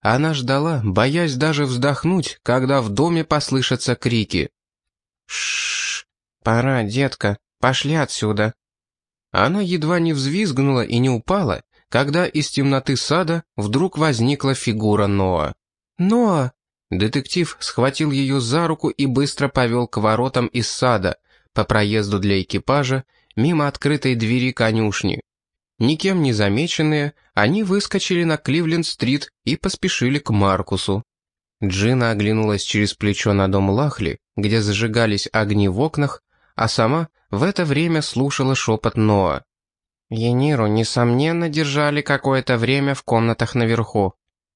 Она ждала, боясь даже вздохнуть, когда в доме послышатся крики. Шш, пора, детка, пошли отсюда. Она едва не взвизгнула и не упала, когда из темноты сада вдруг возникла фигура Ноа. «Ноа!» Детектив схватил ее за руку и быстро повел к воротам из сада, по проезду для экипажа, мимо открытой двери конюшни. Никем не замеченные, они выскочили на Кливленд-стрит и поспешили к Маркусу. Джина оглянулась через плечо на дом Лахли, где зажигались огни в окнах, а сама в это время слушала шепот Ноа. Ениру, несомненно, держали какое-то время в комнатах наверху.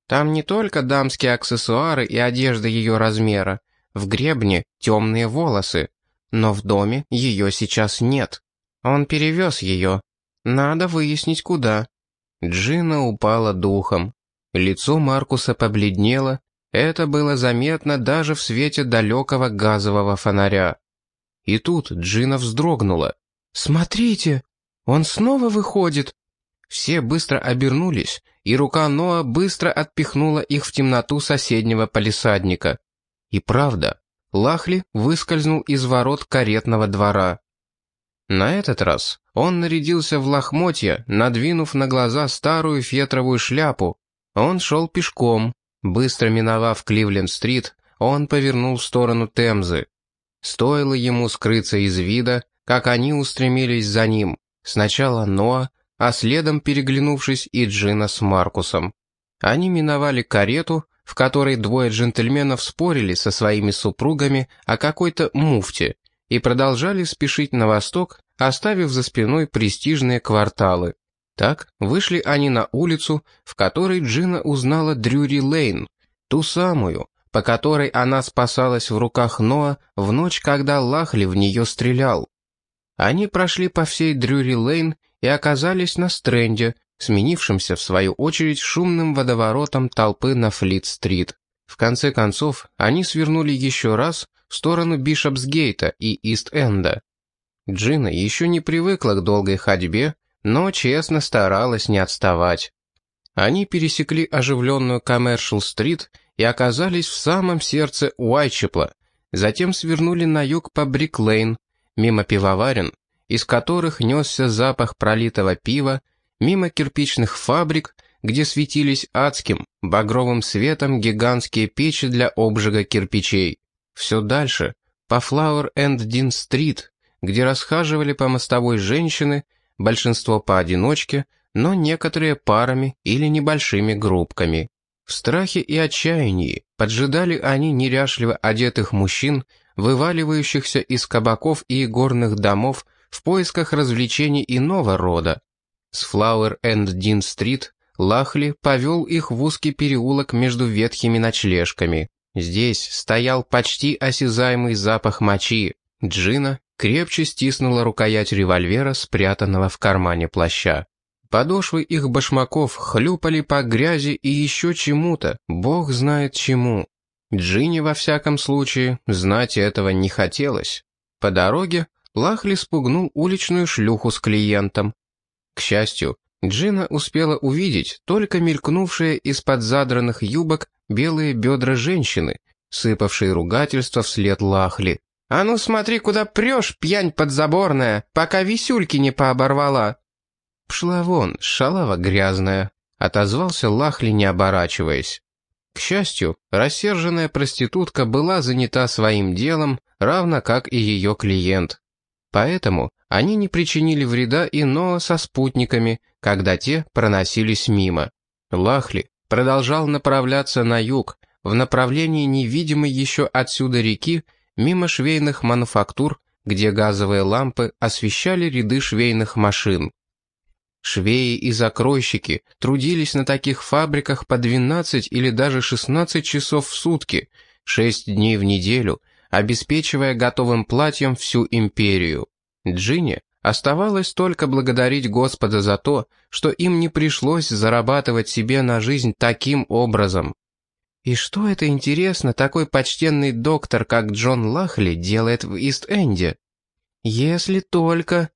Там не только дамские аксессуары и одежда ее размера, в гребне темные волосы, но в доме ее сейчас нет. Он перевез ее. Надо выяснить, куда. Джина упала духом. Лицо Маркуса побледнело, это было заметно даже в свете далекого газового фонаря. И тут Джина вздрогнула. «Смотрите, он снова выходит!» Все быстро обернулись, и рука Ноа быстро отпихнула их в темноту соседнего палисадника. И правда, Лахли выскользнул из ворот каретного двора. На этот раз он нарядился в лохмотья, надвинув на глаза старую фетровую шляпу. Он шел пешком. Быстро миновав Кливленд-стрит, он повернул в сторону Темзы. Стоило ему скрыться из вида, как они устремились за ним. Сначала Ноа, а следом переглянувшись и Джина с Маркусом. Они миновали карету, в которой двое джентльменов спорили со своими супругами о какой-то муфте, и продолжали спешить на восток, оставив за спиной престижные кварталы. Так вышли они на улицу, в которой Джина узнала Дрюри Лейн, ту самую, по которой она спасалась в руках Ноа в ночь, когда Лахли в нее стрелял. Они прошли по всей Дрюри Лейн и оказались на стренде, сменившемся в свою очередь шумным водоворотом толпы на Флит-стрит. В конце концов, они свернули еще раз в сторону Бишопсгейта и Ист-Энда. Джина еще не привыкла к долгой ходьбе, но честно старалась не отставать. Они пересекли оживленную Коммершал-стрит и оказались в самом сердце Уайчепла, затем свернули на юг по Брик-Лейн, мимо пивоварен, из которых несся запах пролитого пива, мимо кирпичных фабрик, где светились адским, багровым светом гигантские печи для обжига кирпичей. Все дальше, по Флауэр-энд-Дин-стрит, где расхаживали по мостовой женщины, большинство поодиночке, но некоторые парами или небольшими группками. В страхе и отчаянии поджидали они неряшливо одетых мужчин, вываливающихся из кабаков и горных домов в поисках развлечений иного рода. С Флауэр-энд-Дин-стрит Лахли повел их в узкий переулок между ветхими ночлежками. Здесь стоял почти осязаемый запах мочи. Джина крепче стиснула рукоять револьвера, спрятанного в кармане плаща. Подошвы их башмаков хлюпали по грязи и еще чему-то, бог знает чему. Джине, во всяком случае, знать этого не хотелось. По дороге Лахли спугнул уличную шлюху с клиентом. К счастью, Джина успела увидеть только мелькнувшие из-под задранных юбок белые бедра женщины, сыпавшие ругательства вслед Лахли. «А ну смотри, куда прешь, пьянь подзаборная, пока висюльки не пооборвала!» «Пшла вон, шалава грязная», — отозвался Лахли, не оборачиваясь. К счастью, рассерженная проститутка была занята своим делом, равно как и ее клиент. Поэтому они не причинили вреда и Ноа со спутниками, когда те проносились мимо. Лахли продолжал направляться на юг, в направлении невидимой еще отсюда реки, мимо швейных мануфактур, где газовые лампы освещали ряды швейных машин. Швеи и закройщики трудились на таких фабриках по 12 или даже 16 часов в сутки, 6 дней в неделю, обеспечивая готовым платьем всю империю. Джинни оставалось только благодарить Господа за то, что им не пришлось зарабатывать себе на жизнь таким образом. И что это интересно, такой почтенный доктор, как Джон Лахли, делает в Ист-Энде? Если только...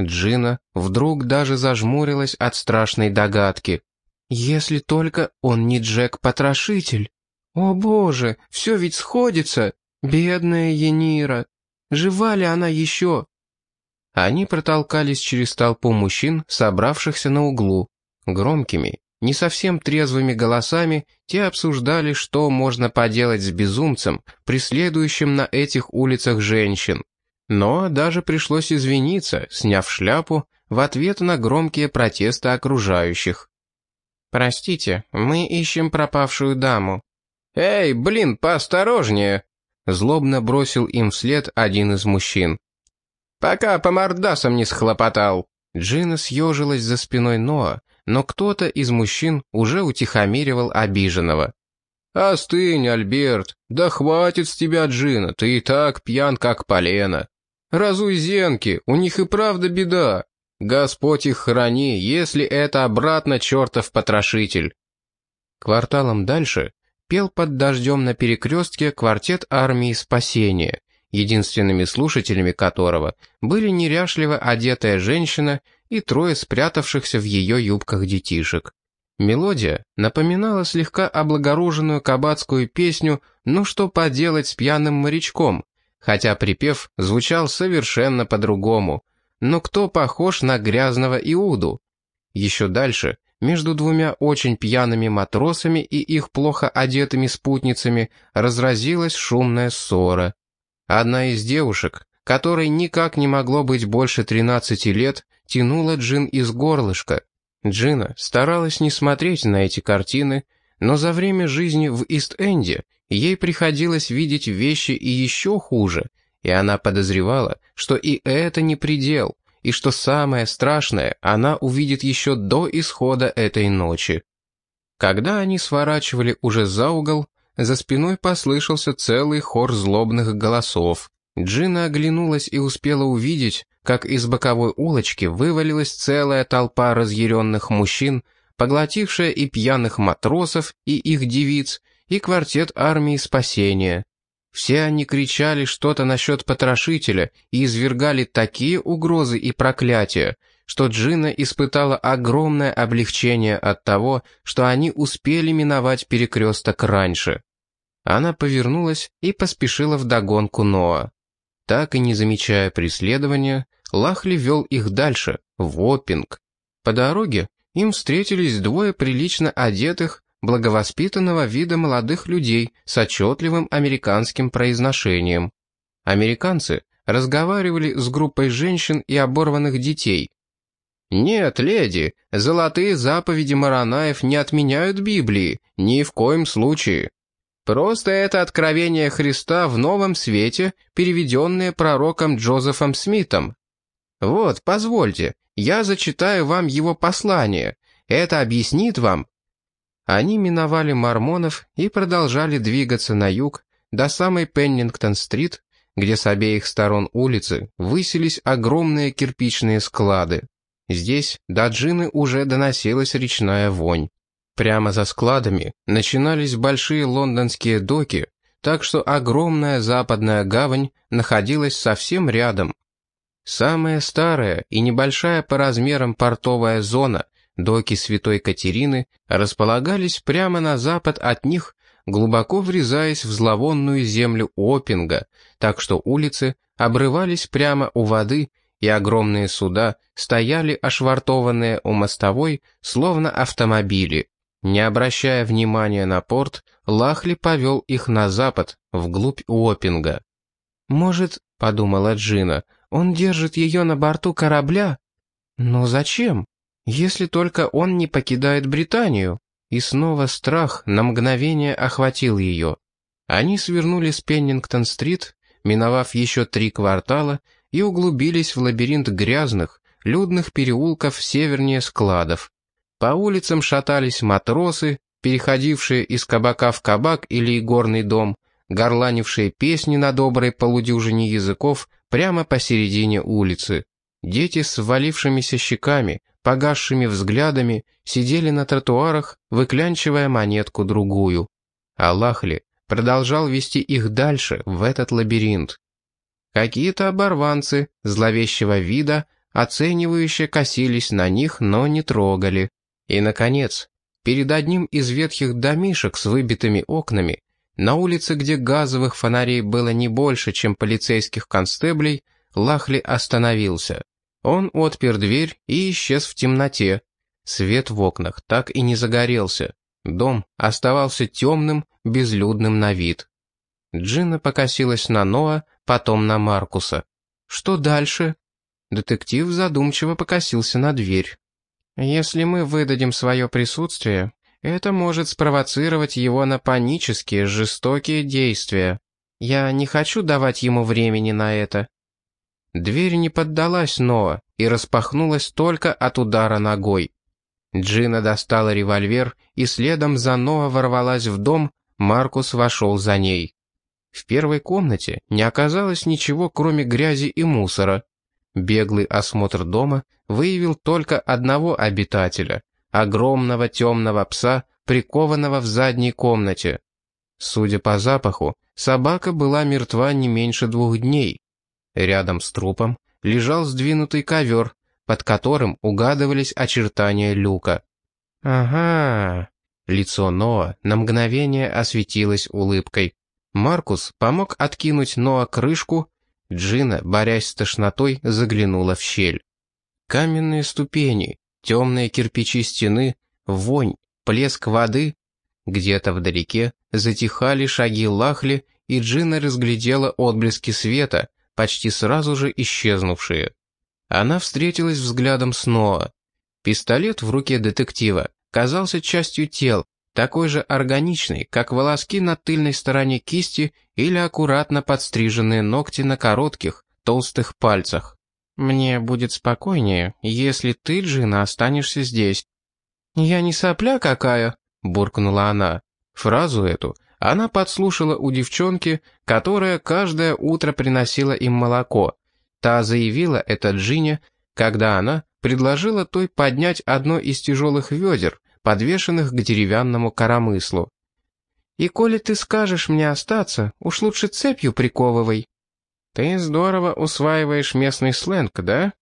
Джина вдруг даже зажмурилась от страшной догадки. Если только он не Джек-потрошитель. О боже, все ведь сходится. Бедная Енира. Жива ли она еще? Они протолкались через толпу мужчин, собравшихся на углу. Громкими, не совсем трезвыми голосами те обсуждали, что можно поделать с безумцем, преследующим на этих улицах женщин. Но даже пришлось извиниться, сняв шляпу, в ответ на громкие протесты окружающих. «Простите, мы ищем пропавшую даму». «Эй, блин, поосторожнее!» Злобно бросил им вслед один из мужчин. «Пока по мордасам не схлопотал!» Джина съежилась за спиной Ноа, но кто-то из мужчин уже утихомиривал обиженного. «Остынь, Альберт, да хватит с тебя, Джина, ты и так пьян, как полено. Разуй зенки, у них и правда беда. Господь их храни, если это обратно чертов потрошитель». Кварталом дальше пел под дождем на перекрестке квартет армии спасения, единственными слушателями которого были неряшливо одетая женщина и трое спрятавшихся в ее юбках детишек. Мелодия напоминала слегка облагороженную кабацкую песню «Ну что поделать с пьяным морячком», хотя припев звучал совершенно по-другому. Но кто похож на грязного Иуду? Еще дальше, между двумя очень пьяными матросами и их плохо одетыми спутницами, разразилась шумная ссора. Одна из девушек, которой никак не могло быть больше 13 лет, тянула Джин из горлышка. Джина старалась не смотреть на эти картины, но за время жизни в Ист-Энде ей приходилось видеть вещи и еще хуже, и она подозревала, что и это не предел, и что самое страшное она увидит еще до исхода этой ночи. Когда они сворачивали уже за угол, за спиной послышался целый хор злобных голосов. Джина оглянулась и успела увидеть, как из боковой улочки вывалилась целая толпа разъяренных мужчин, поглотившая и пьяных матросов, и их девиц, и квартет армии спасения. Все они кричали что-то насчет потрошителя и извергали такие угрозы и проклятия, что Джина испытала огромное облегчение от того, что они успели миновать перекресток раньше. Она повернулась и поспешила вдогонку Ноа. Так и не замечая преследования, Лахли вел их дальше, в Оппинг. По дороге им встретились двое прилично одетых, благовоспитанного вида молодых людей с отчетливым американским произношением. Американцы разговаривали с группой женщин и оборванных детей. «Нет, леди, золотые заповеди Маранаев не отменяют Библии, ни в коем случае. Просто это откровение Христа в новом свете, переведенное пророком Джозефом Смитом. Вот, позвольте, я зачитаю вам его послание. Это объяснит вам. Они миновали мормонов и продолжали двигаться на юг до самой Пеннингтон-стрит, где с обеих сторон улицы высились огромные кирпичные склады. Здесь до Джины уже доносилась речная вонь. Прямо за складами начинались большие лондонские доки, так что огромная западная гавань находилась совсем рядом. Самая старая и небольшая по размерам портовая зона, доки Святой Катерины, располагались прямо на запад от них, глубоко врезаясь в зловонную землю Опинга, так что улицы обрывались прямо у воды, и огромные суда стояли ошвартованные у мостовой, словно автомобили. Не обращая внимания на порт, Лахли повел их на запад, вглубь Уоппинга. «Может, — подумала Джина, — он держит ее на борту корабля? Но зачем? Если только он не покидает Британию?» И снова страх на мгновение охватил ее. Они свернули с Пеннингтон-стрит, миновав еще три квартала, и углубились в лабиринт грязных, людных переулков севернее складов. По улицам шатались матросы, переходившие из кабака в кабак или игорный дом, горланившие песни на доброй полудюжине языков прямо посередине улицы. Дети с валившимися щеками, погасшими взглядами, сидели на тротуарах, выклянчивая монетку-другую. А Лахли продолжал вести их дальше, в этот лабиринт. Какие-то оборванцы, зловещего вида, оценивающе косились на них, но не трогали. И, наконец, перед одним из ветхих домишек с выбитыми окнами, на улице, где газовых фонарей было не больше, чем полицейских констеблей, Лахли остановился. Он отпер дверь и исчез в темноте. Свет в окнах так и не загорелся. Дом оставался темным, безлюдным на вид. Джина покосилась на Ноа, потом на Маркуса. «Что дальше?» Детектив задумчиво покосился на дверь. «Если мы выдадим свое присутствие, это может спровоцировать его на панические, жестокие действия. Я не хочу давать ему времени на это». Дверь не поддалась Ноа и распахнулась только от удара ногой. Джина достала револьвер и следом за Ноа ворвалась в дом, Маркус вошел за ней. В первой комнате не оказалось ничего, кроме грязи и мусора. Беглый осмотр дома выявил только одного обитателя — огромного темного пса, прикованного в задней комнате. Судя по запаху, собака была мертва не меньше двух дней. Рядом с трупом лежал сдвинутый ковер, под которым угадывались очертания люка. «Ага...» Лицо Ноа на мгновение осветилось улыбкой. Маркус помог откинуть Ноа крышку, Джина, борясь с тошнотой, заглянула в щель. Каменные ступени, темные кирпичи стены, вонь, плеск воды. Где-то вдалеке затихали шаги Лахли, и Джина разглядела отблески света, почти сразу же исчезнувшие. Она встретилась взглядом с Ноа. Пистолет в руке детектива казался частью тел, такой же органичный, как волоски на тыльной стороне кисти или аккуратно подстриженные ногти на коротких, толстых пальцах. «Мне будет спокойнее, если ты, Джина, останешься здесь». «Я не сопля какая», — буркнула она. Фразу эту она подслушала у девчонки, которая каждое утро приносила им молоко. Та заявила это Джине, когда она предложила той поднять одно из тяжелых ведер, подвешенных к деревянному коромыслу. «И коли ты скажешь мне остаться, уж лучше цепью приковывай». «Ты здорово усваиваешь местный сленг, да?»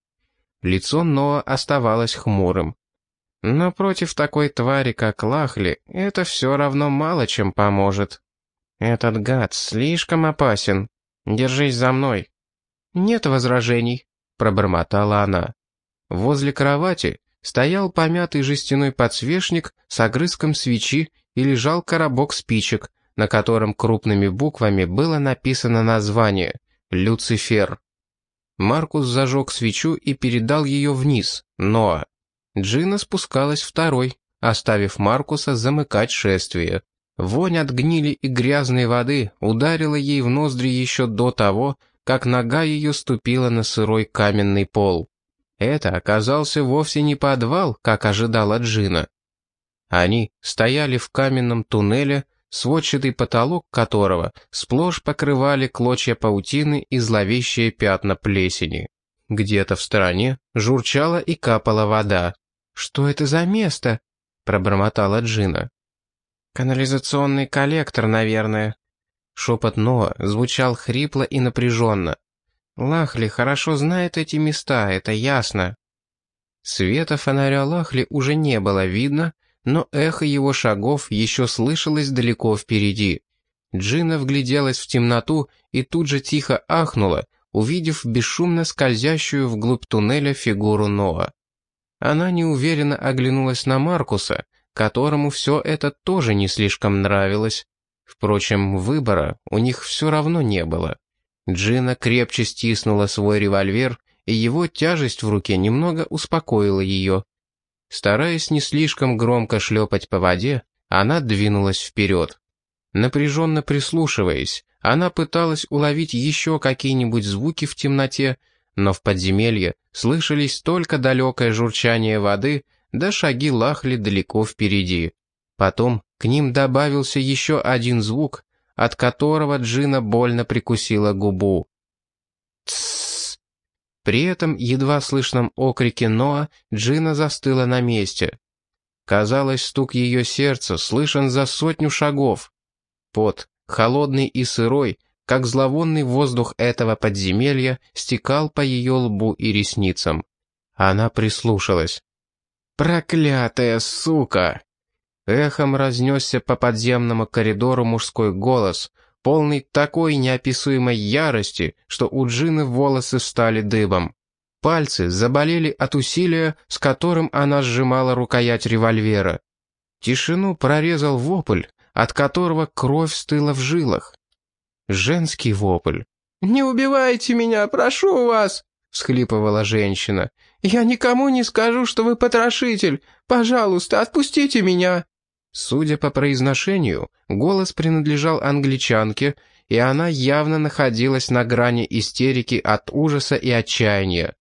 Лицо Ноа оставалось хмурым. Но против такой твари, как Лахли, это все равно мало чем поможет. Этот гад слишком опасен. Держись за мной. Нет возражений, пробормотала она. Возле кровати стоял помятый жестяной подсвечник с огрызком свечи и лежал коробок спичек, на котором крупными буквами было написано название «Люцифер». Маркус зажег свечу и передал ее вниз, Ноа. Джина спускалась второй, оставив Маркуса замыкать шествие. Вонь от гнили и грязной воды ударила ей в ноздри еще до того, как нога ее ступила на сырой каменный пол. Это оказался вовсе не подвал, как ожидала Джина. Они стояли в каменном туннеле, сводчатый потолок которого сплошь покрывали клочья паутины и зловещие пятна плесени. Где-то в стороне журчала и капала вода. «Что это за место?» — пробормотала Джина. «Канализационный коллектор, наверное». Шепот Ноа звучал хрипло и напряженно. Лахли хорошо знает эти места, это ясно. Света фонаря Лахли уже не было видно, но эхо его шагов еще слышалось далеко впереди. Джина вгляделась в темноту и тут же тихо ахнула, увидев бесшумно скользящую вглубь туннеля фигуру Ноа. Она неуверенно оглянулась на Маркуса, которому все это тоже не слишком нравилось. Впрочем, выбора у них все равно не было. Джина крепче стиснула свой револьвер, и его тяжесть в руке немного успокоила ее. Стараясь не слишком громко шлепать по воде, она двинулась вперед. Напряженно прислушиваясь, она пыталась уловить еще какие-нибудь звуки в темноте, но в подземелье слышались только далекое журчание воды да шаги лахли далеко впереди. Потом к ним добавился еще один звук, от которого Джина больно прикусила губу. При этом едва слышном окрике Ноа Джина застыла на месте. Казалось, стук ее сердца слышен за сотню шагов. Пот, холодный и сырой, как зловонный воздух этого подземелья стекал по ее лбу и ресницам. Она прислушалась. «Проклятая сука!» Эхом разнесся по подземному коридору мужской голос, полный такой неописуемой ярости, что у Джины волосы стали дыбом. Пальцы заболели от усилия, с которым она сжимала рукоять револьвера. Тишину прорезал вопль, от которого кровь стыла в жилах. Женский вопль. «Не убивайте меня, прошу вас!» — всхлипывала женщина. «Я никому не скажу, что вы потрошитель. Пожалуйста, отпустите меня!» Судя по произношению, голос принадлежал англичанке, и она явно находилась на грани истерики от ужаса и отчаяния.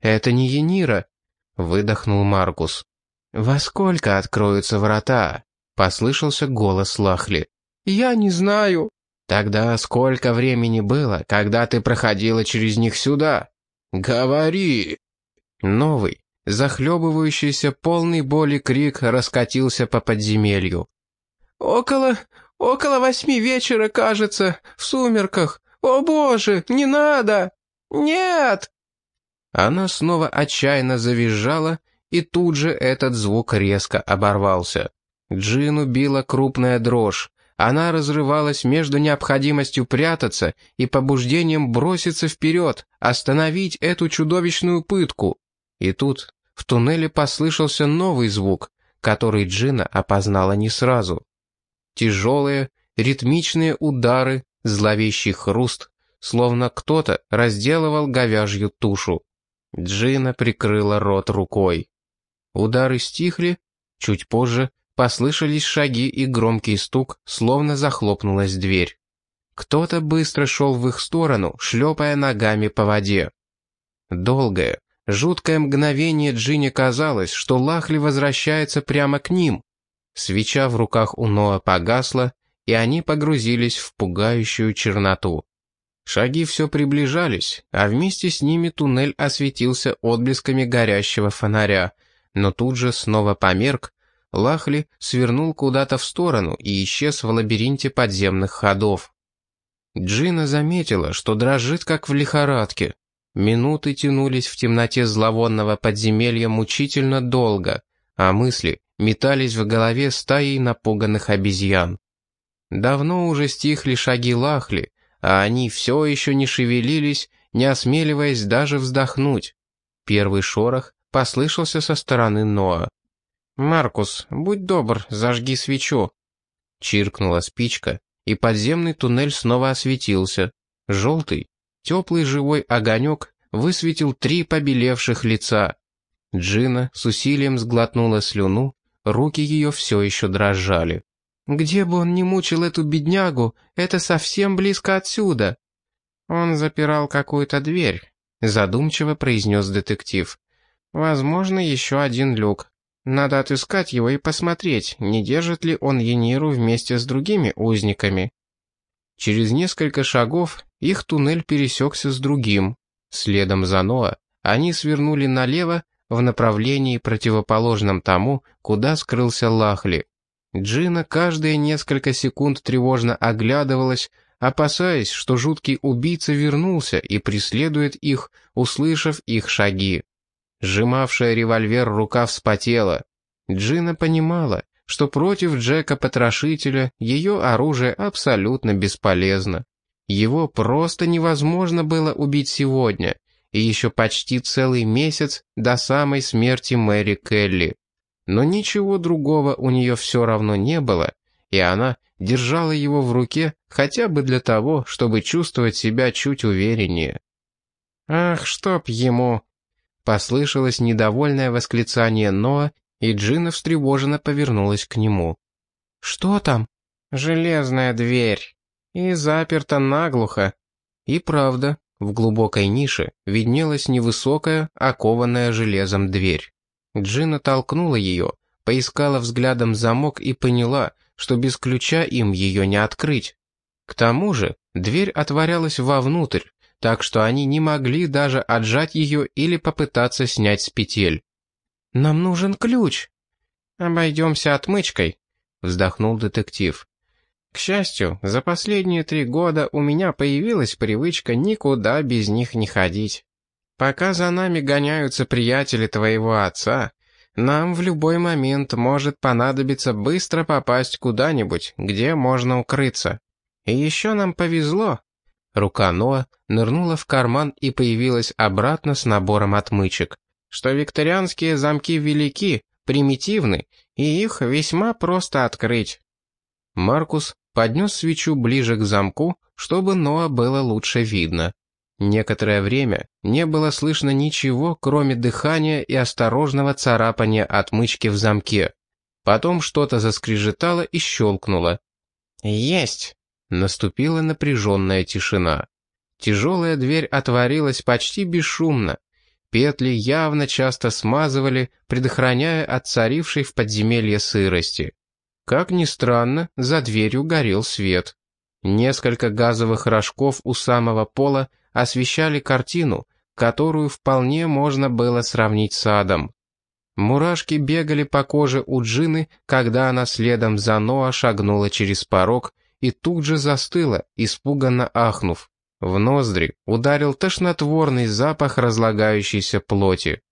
«Это не Енира», — выдохнул Маркус. «Во сколько откроются врата?» — послышался голос Лахли. «Я не знаю». «Тогда сколько времени было, когда ты проходила через них сюда?» «Говори!» Новый, захлебывающийся полный боли крик раскатился по подземелью. «Около... около восьми вечера, кажется, в сумерках. О боже, не надо! Нет!» Она снова отчаянно завизжала, и тут же этот звук резко оборвался. Джину била крупная дрожь. Она разрывалась между необходимостью прятаться и побуждением броситься вперед, остановить эту чудовищную пытку. И тут в туннеле послышался новый звук, который Джина опознала не сразу. Тяжелые, ритмичные удары, зловещий хруст, словно кто-то разделывал говяжью тушу. Джина прикрыла рот рукой. Удары стихли, чуть позже послышались шаги и громкий стук, словно захлопнулась дверь. Кто-то быстро шел в их сторону, шлепая ногами по воде. Долгое, жуткое мгновение Джине казалось, что Лахли возвращается прямо к ним. Свеча в руках у Ноа погасла, и они погрузились в пугающую черноту. Шаги все приближались, а вместе с ними туннель осветился отблесками горящего фонаря, но тут же снова померк, Лахли свернул куда-то в сторону и исчез в лабиринте подземных ходов. Джина заметила, что дрожит как в лихорадке. Минуты тянулись в темноте зловонного подземелья мучительно долго, а мысли метались в голове стаей напуганных обезьян. Давно уже стихли шаги Лахли, а они все еще не шевелились, не осмеливаясь даже вздохнуть. Первый шорох послышался со стороны Ноа. «Маркус, будь добр, зажги свечу». Чиркнула спичка, и подземный туннель снова осветился. Желтый, теплый живой огонек высветил три побелевших лица. Джина с усилием сглотнула слюну, руки ее все еще дрожали. Где бы он ни мучил эту беднягу, это совсем близко отсюда. Он запирал какую-то дверь, задумчиво произнес детектив. Возможно, еще один люк. Надо отыскать его и посмотреть, не держит ли он Ениру вместе с другими узниками. Через несколько шагов их туннель пересекся с другим. Следом за Ноа они свернули налево в направлении противоположном тому, куда скрылся Лахли. Джина каждые несколько секунд тревожно оглядывалась, опасаясь, что жуткий убийца вернулся и преследует их, услышав их шаги. Сжимавшая револьвер рука вспотела. Джина понимала, что против Джека-потрошителя ее оружие абсолютно бесполезно. Его просто невозможно было убить сегодня, и еще почти целый месяц до самой смерти Мэри Келли но ничего другого у нее все равно не было, и она держала его в руке хотя бы для того, чтобы чувствовать себя чуть увереннее. «Ах, чтоб ему!» Послышалось недовольное восклицание Ноа, и Джина встревоженно повернулась к нему. «Что там?» «Железная дверь. И заперта наглухо». И правда, в глубокой нише виднелась невысокая, окованная железом дверь. Джина толкнула ее, поискала взглядом замок и поняла, что без ключа им ее не открыть. К тому же дверь отворялась вовнутрь, так что они не могли даже отжать ее или попытаться снять с петель. «Нам нужен ключ». «Обойдемся отмычкой», — вздохнул детектив. «К счастью, за последние три года у меня появилась привычка никуда без них не ходить». Пока за нами гоняются приятели твоего отца, Нам в любой момент может понадобиться быстро попасть куда-нибудь, где можно укрыться. И еще нам повезло». Рука Ноа нырнула в карман и появилась обратно с набором отмычек. «Что викторианские замки велики, примитивны, и их весьма просто открыть». Маркус поднес свечу ближе к замку, чтобы Ноа было лучше видно. Некоторое время не было слышно ничего, кроме дыхания и осторожного царапания отмычки в замке. Потом что-то заскрежетало и щелкнуло. «Есть!» Наступила напряженная тишина. Тяжелая дверь отворилась почти бесшумно. Петли явно часто смазывали, предохраняя от царившей в подземелье сырости. Как ни странно, за дверью горел свет. Несколько газовых рожков у самого пола освещали картину, которую вполне можно было сравнить с адом. Мурашки бегали по коже у Джины, когда она следом за Ноа шагнула через порог и тут же застыла, испуганно ахнув. В ноздри ударил тошнотворный запах разлагающейся плоти.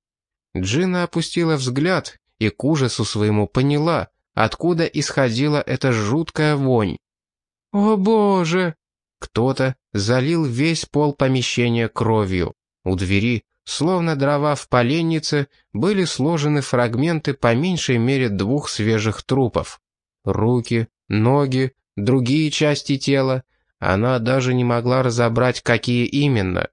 Джина опустила взгляд и к ужасу своему поняла, откуда исходила эта жуткая вонь. «О боже!» Кто-то залил весь пол помещения кровью. У двери, словно дрова в поленнице, были сложены фрагменты по меньшей мере двух свежих трупов. Руки, ноги, другие части тела, она даже не могла разобрать, какие именно,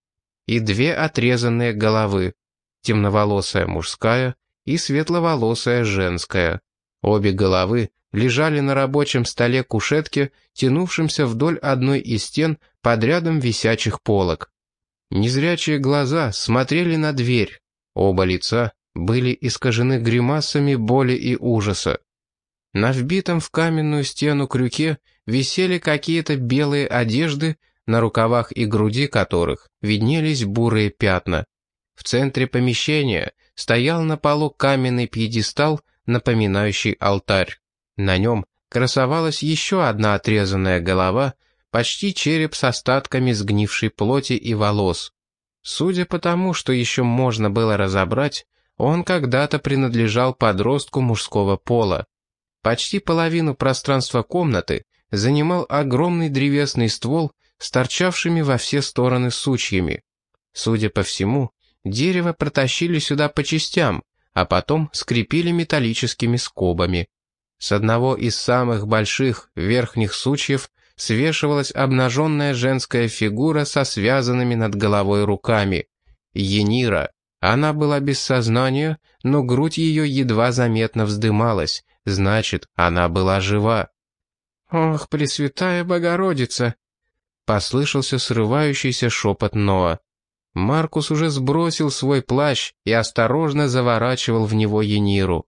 и две отрезанные головы, темноволосая мужская и светловолосая женская. Обе головы лежали на рабочем столе кушетки, тянувшемся вдоль одной из стен под рядом висячих полок. Незрячие глаза смотрели на дверь, оба лица были искажены гримасами боли и ужаса. На вбитом в каменную стену крюке висели какие-то белые одежды, на рукавах и груди которых виднелись бурые пятна. В центре помещения стоял на полу каменный пьедестал, напоминающий алтарь. На нем красовалась еще одна отрезанная голова, почти череп с остатками сгнившей плоти и волос. Судя по тому, что еще можно было разобрать, он когда-то принадлежал подростку мужского пола. Почти половину пространства комнаты занимал огромный древесный ствол с торчавшими во все стороны сучьями. Судя по всему, дерево протащили сюда по частям, а потом скрепили металлическими скобами. С одного из самых больших верхних сучьев свешивалась обнаженная женская фигура со связанными над головой руками. Енира. Она была без сознания, но грудь ее едва заметно вздымалась, значит, она была жива. «Ох, Пресвятая Богородица!» Послышался срывающийся шепот Ноа. Маркус уже сбросил свой плащ и осторожно заворачивал в него Ениру.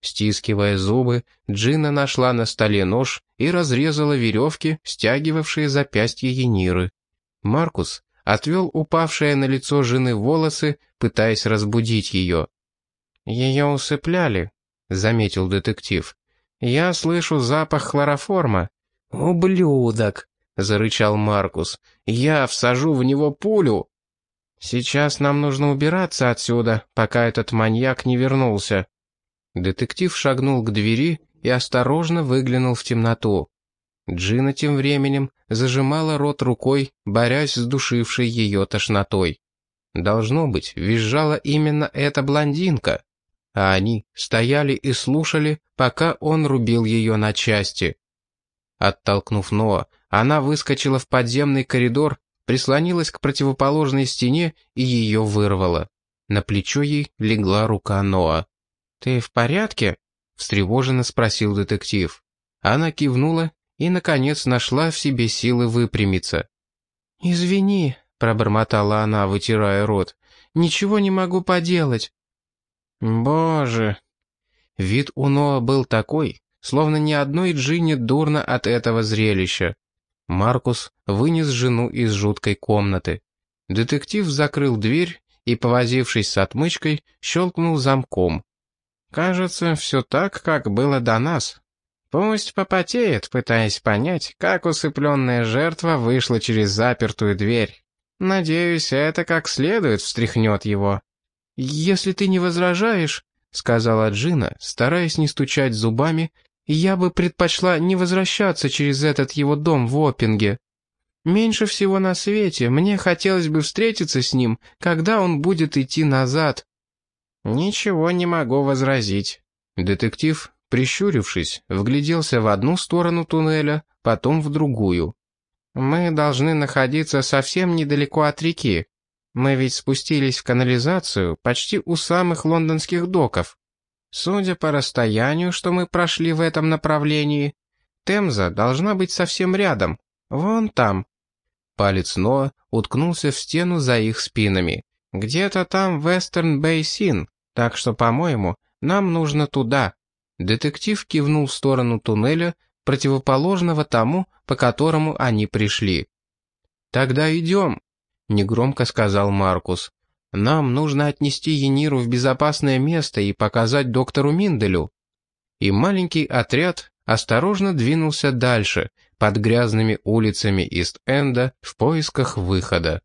Стискивая зубы, Джина нашла на столе нож и разрезала веревки, стягивавшие запястье Ениры. Маркус отвел упавшие на лицо жены волосы, пытаясь разбудить ее. «Ее усыпляли», — заметил детектив. «Я слышу запах хлороформа». «Ублюдок!» — зарычал Маркус. «Я всажу в него пулю!» «Сейчас нам нужно убираться отсюда, пока этот маньяк не вернулся». Детектив шагнул к двери и осторожно выглянул в темноту. Джина тем временем зажимала рот рукой, борясь с душившей ее тошнотой. Должно быть, визжала именно эта блондинка. А они стояли и слушали, пока он рубил ее на части. Оттолкнув Ноа, она выскочила в подземный коридор, прислонилась к противоположной стене и ее вырвала. На плечо ей легла рука Ноа. «Ты в порядке?» — встревоженно спросил детектив. Она кивнула и, наконец, нашла в себе силы выпрямиться. «Извини», — пробормотала она, вытирая рот, — «ничего не могу поделать». «Боже!» Вид у Ноа был такой, словно ни одной Джинни дурно от этого зрелища. Маркус вынес жену из жуткой комнаты. Детектив закрыл дверь и, повозившись с отмычкой, щелкнул замком. «Кажется, все так, как было до нас», Пусть попотеет, пытаясь понять, как усыпленная жертва вышла через запертую дверь. Надеюсь, это как следует встряхнет его. «Если ты не возражаешь», — сказала Джина, стараясь не стучать зубами, «я бы предпочла не возвращаться через этот его дом в Оппинге. Меньше всего на свете мне хотелось бы встретиться с ним, когда он будет идти назад». «Ничего не могу возразить». Детектив, прищурившись, вгляделся в одну сторону туннеля, потом в другую. «Мы должны находиться совсем недалеко от реки. Мы ведь спустились в канализацию почти у самых лондонских доков. Судя по расстоянию, что мы прошли в этом направлении, Темза должна быть совсем рядом, вон там». Палец Ноа уткнулся в стену за их спинами. «Где-то там Вестерн Бейсин, так что, по-моему, нам нужно туда». Детектив кивнул в сторону туннеля, противоположного тому, по которому они пришли. «Тогда идем», — негромко сказал Маркус. «Нам нужно отнести Ениру в безопасное место и показать доктору Минделю». И маленький отряд осторожно двинулся дальше, под грязными улицами Ист-Энда в поисках выхода.